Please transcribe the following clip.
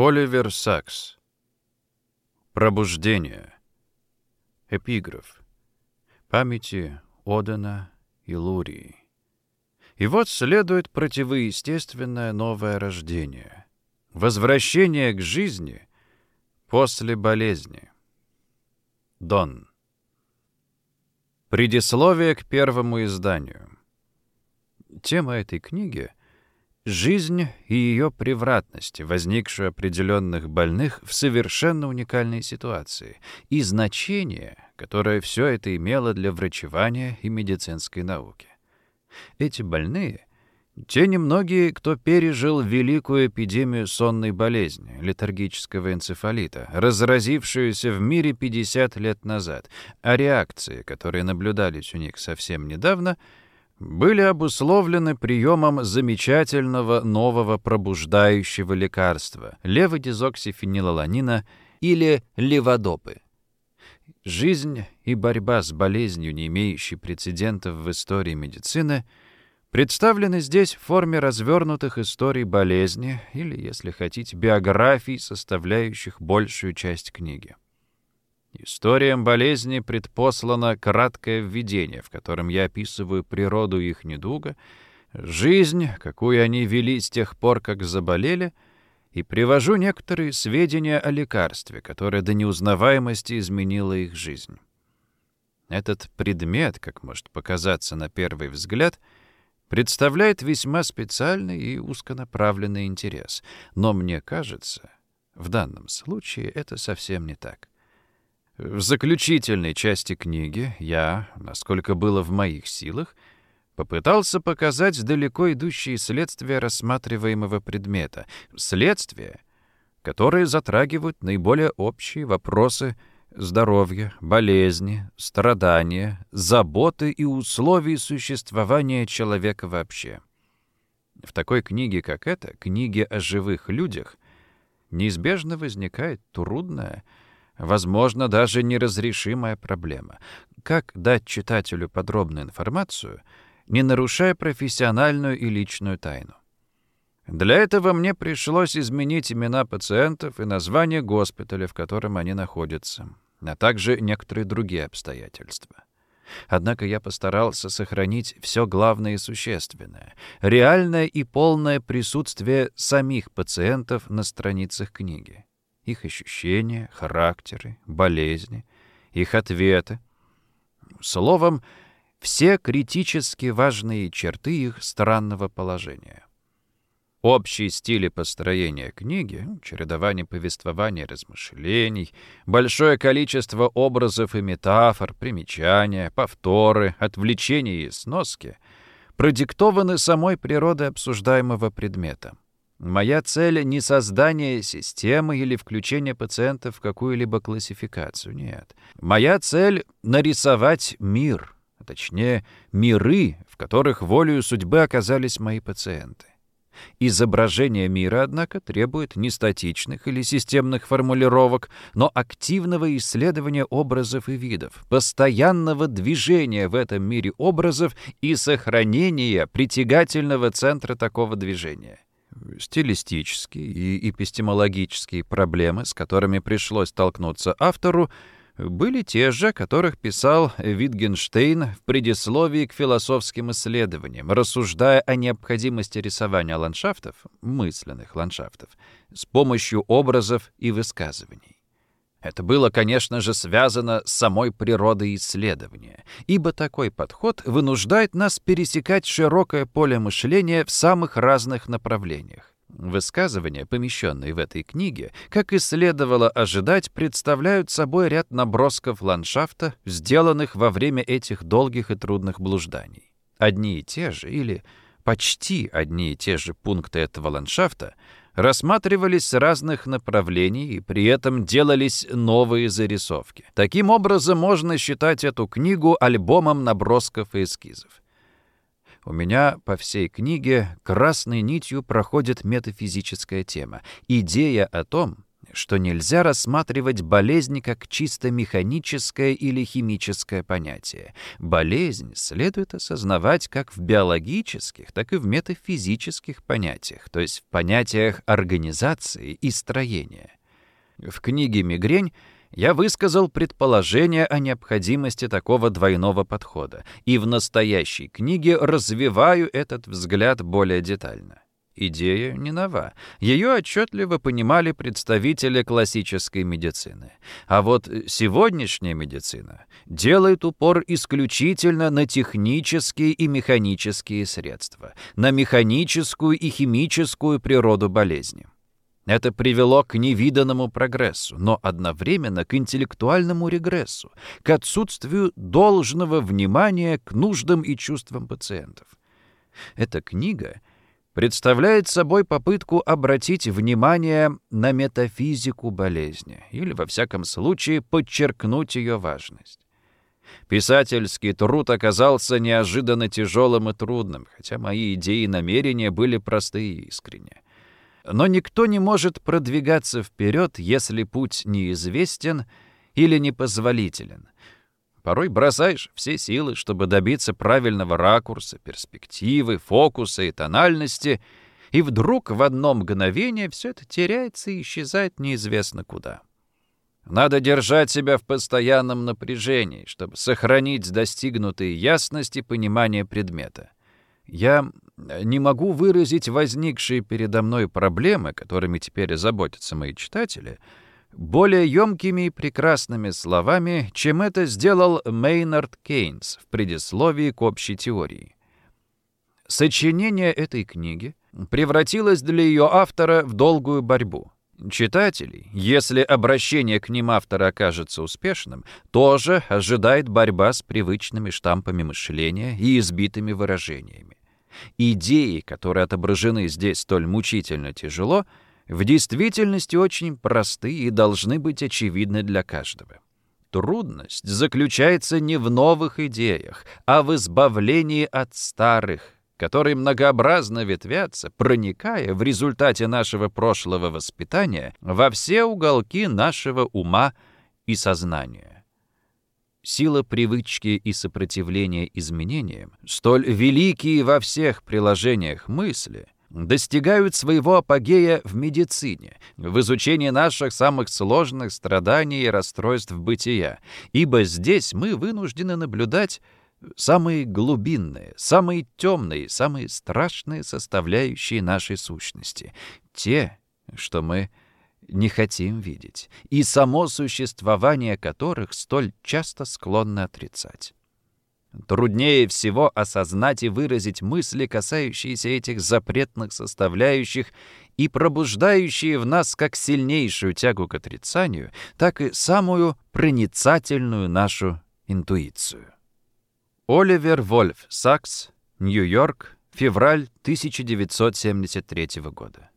Оливер Сакс. Пробуждение. Эпиграф. Памяти Одена и Лурии. И вот следует противоестественное новое рождение. Возвращение к жизни после болезни. Дон. Предисловие к первому изданию. Тема этой книги — жизнь и ее превратности, возникшую определенных больных в совершенно уникальной ситуации, и значение, которое все это имело для врачевания и медицинской науки. Эти больные — те немногие, кто пережил великую эпидемию сонной болезни, летаргического энцефалита, разразившуюся в мире 50 лет назад, а реакции, которые наблюдались у них совсем недавно, были обусловлены приемом замечательного нового пробуждающего лекарства — леводизоксифенилаланина или леводопы — Жизнь и борьба с болезнью, не имеющей прецедентов в истории медицины, представлены здесь в форме развернутых историй болезни или, если хотите, биографий, составляющих большую часть книги. Историям болезни предпослано краткое введение, в котором я описываю природу их недуга, жизнь, какую они вели с тех пор, как заболели — и привожу некоторые сведения о лекарстве, которое до неузнаваемости изменило их жизнь. Этот предмет, как может показаться на первый взгляд, представляет весьма специальный и узконаправленный интерес. Но мне кажется, в данном случае это совсем не так. В заключительной части книги я, насколько было в моих силах, попытался показать далеко идущие следствия рассматриваемого предмета. Следствия, которые затрагивают наиболее общие вопросы здоровья, болезни, страдания, заботы и условий существования человека вообще. В такой книге, как эта, книге о живых людях, неизбежно возникает трудная, возможно, даже неразрешимая проблема. Как дать читателю подробную информацию — не нарушая профессиональную и личную тайну. Для этого мне пришлось изменить имена пациентов и название госпиталя, в котором они находятся, а также некоторые другие обстоятельства. Однако я постарался сохранить все главное и существенное, реальное и полное присутствие самих пациентов на страницах книги, их ощущения, характеры, болезни, их ответы. Словом, все критически важные черты их странного положения. Общий стиль построения книги, чередование повествования и размышлений, большое количество образов и метафор, примечания, повторы, отвлечения и сноски продиктованы самой природой обсуждаемого предмета. Моя цель — не создание системы или включение пациента в какую-либо классификацию, нет. Моя цель — нарисовать мир — точнее, миры, в которых волею судьбы оказались мои пациенты. Изображение мира, однако, требует не статичных или системных формулировок, но активного исследования образов и видов, постоянного движения в этом мире образов и сохранения притягательного центра такого движения. Стилистические и эпистемологические проблемы, с которыми пришлось столкнуться автору, были те же, о которых писал Витгенштейн в предисловии к философским исследованиям, рассуждая о необходимости рисования ландшафтов, мысленных ландшафтов, с помощью образов и высказываний. Это было, конечно же, связано с самой природой исследования, ибо такой подход вынуждает нас пересекать широкое поле мышления в самых разных направлениях. Высказывания, помещенные в этой книге, как и следовало ожидать, представляют собой ряд набросков ландшафта, сделанных во время этих долгих и трудных блужданий. Одни и те же, или почти одни и те же пункты этого ландшафта рассматривались с разных направлений и при этом делались новые зарисовки. Таким образом, можно считать эту книгу альбомом набросков и эскизов. У меня по всей книге красной нитью проходит метафизическая тема. Идея о том, что нельзя рассматривать болезнь как чисто механическое или химическое понятие. Болезнь следует осознавать как в биологических, так и в метафизических понятиях, то есть в понятиях организации и строения. В книге «Мигрень» я высказал предположение о необходимости такого двойного подхода, и в настоящей книге развиваю этот взгляд более детально. Идея не нова. Ее отчетливо понимали представители классической медицины. А вот сегодняшняя медицина делает упор исключительно на технические и механические средства, на механическую и химическую природу болезни. Это привело к невиданному прогрессу, но одновременно к интеллектуальному регрессу, к отсутствию должного внимания к нуждам и чувствам пациентов. Эта книга представляет собой попытку обратить внимание на метафизику болезни или, во всяком случае, подчеркнуть ее важность. Писательский труд оказался неожиданно тяжелым и трудным, хотя мои идеи и намерения были простые и искренние. Но никто не может продвигаться вперед, если путь неизвестен или непозволителен. Порой бросаешь все силы, чтобы добиться правильного ракурса, перспективы, фокуса и тональности, и вдруг в одно мгновение все это теряется и исчезает неизвестно куда. Надо держать себя в постоянном напряжении, чтобы сохранить достигнутые ясности понимания предмета. Я не могу выразить возникшие передо мной проблемы, которыми теперь заботятся мои читатели, более емкими и прекрасными словами, чем это сделал Мейнард Кейнс в предисловии к общей теории. Сочинение этой книги превратилось для ее автора в долгую борьбу. Читателей, если обращение к ним автора окажется успешным, тоже ожидает борьба с привычными штампами мышления и избитыми выражениями. Идеи, которые отображены здесь столь мучительно тяжело, в действительности очень просты и должны быть очевидны для каждого. Трудность заключается не в новых идеях, а в избавлении от старых, которые многообразно ветвятся, проникая в результате нашего прошлого воспитания во все уголки нашего ума и сознания. Сила привычки и сопротивления изменениям, столь великие во всех приложениях мысли, достигают своего апогея в медицине, в изучении наших самых сложных страданий и расстройств бытия, ибо здесь мы вынуждены наблюдать самые глубинные, самые темные, самые страшные составляющие нашей сущности, те, что мы не хотим видеть, и само существование которых столь часто склонны отрицать. Труднее всего осознать и выразить мысли, касающиеся этих запретных составляющих и пробуждающие в нас как сильнейшую тягу к отрицанию, так и самую проницательную нашу интуицию. Оливер Вольф Сакс, Нью-Йорк, февраль 1973 года.